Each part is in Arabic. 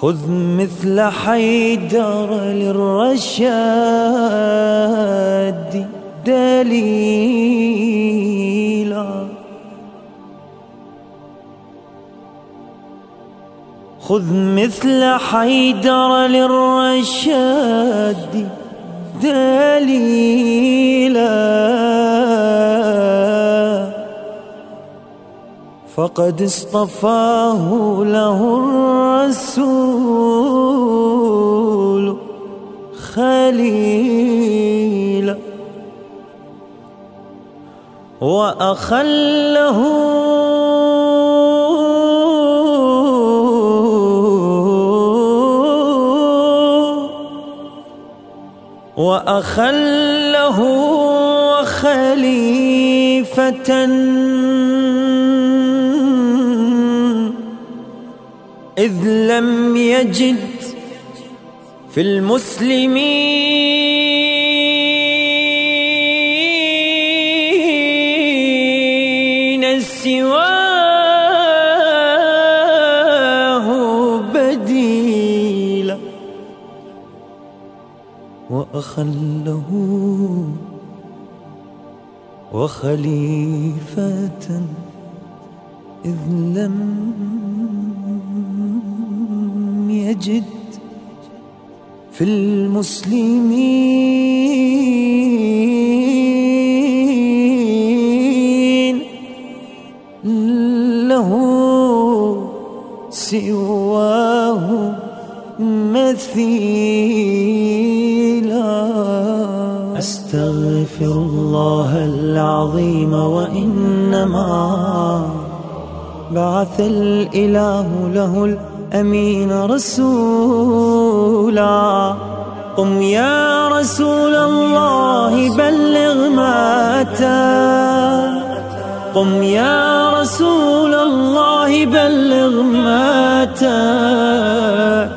خذ مثل حيدر للرشاد دليلا. خذ مثل حيدر للرشاد دليلا. فقد اصطفاه له الرسول خليلا وأخله وأخله خليفة إذ لم يجد في المسلمين سواه بديلا وأخله وخليفة إذ لم يجد في المسلمين له سواه مثيلا. أستغفر الله العظيم وإنما بعث الإله له الأمين رسولا. قم يا رسول الله بلغ ما أتى. قم يا رسول الله بلغ ما أتى.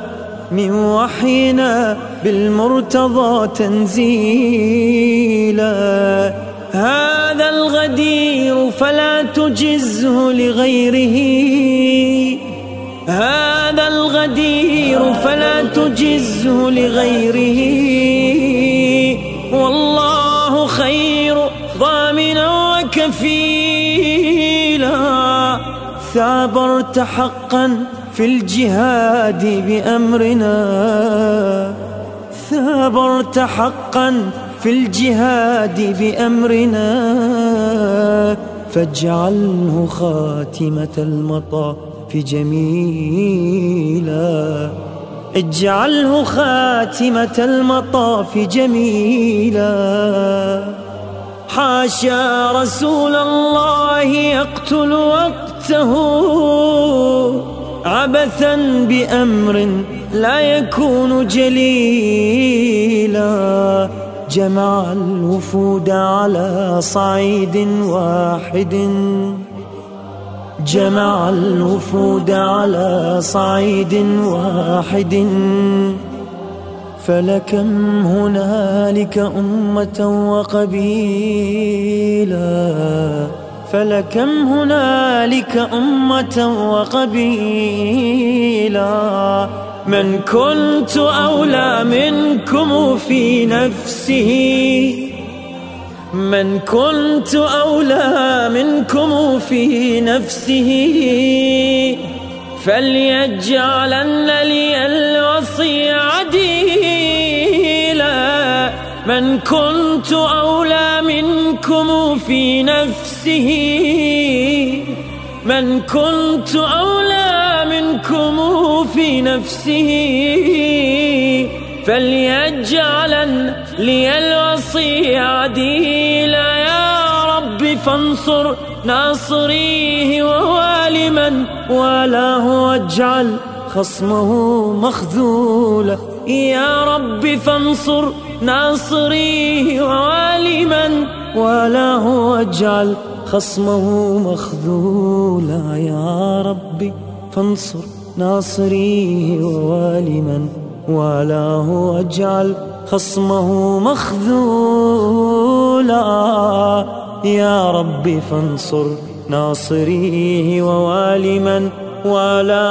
من وحينا بالمرتضى تنزيلا. هذا الغدير فلا تجزه لغيره. هذا الغدير فلا تجزه لغيره. والله خير ضامنا وكفيلا. ثابرت حقا في الجهاد بأمرنا. ثابرت حقا في الجهاد بأمرنا. فاجعله خاتمة المطاف. جميلا. اجعله خاتمة المطاف جميلا. حاشا رسول الله يقتل وقته. عبثا بأمر لا يكون جليلا. جمع الوفود على صعيد واحد. جمع الوفود على صعيد واحد. فلكم هنالك أمة وقبيلا. فلكم هنالك أمة وقبيلا. من كنت أولى منكم في نفسه من كنت أولى منكم في نفسه فليجعلن لي الوصي عديلا من كنت أولى منكم في نفسه من كنت أولى منكم في نفسه. فليجعلن لي الوصي عديلا يا رب فانصر ناصريه ووالما والاه واجعل خصمه مخذولا. يا رب فانصر ناصريه ووالما والاه واجعل خصمه مخذولا. يا ربي فانصر ناصريه ووالما ولا هو اجعل خصمه مخذولا. يا رب فانصر ناصريه ووالي من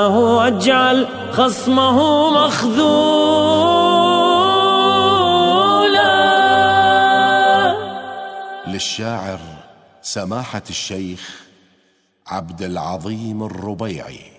هو اجعل خصمه مخذولا. للشاعر سماحة الشيخ عبد العظيم الربيعي.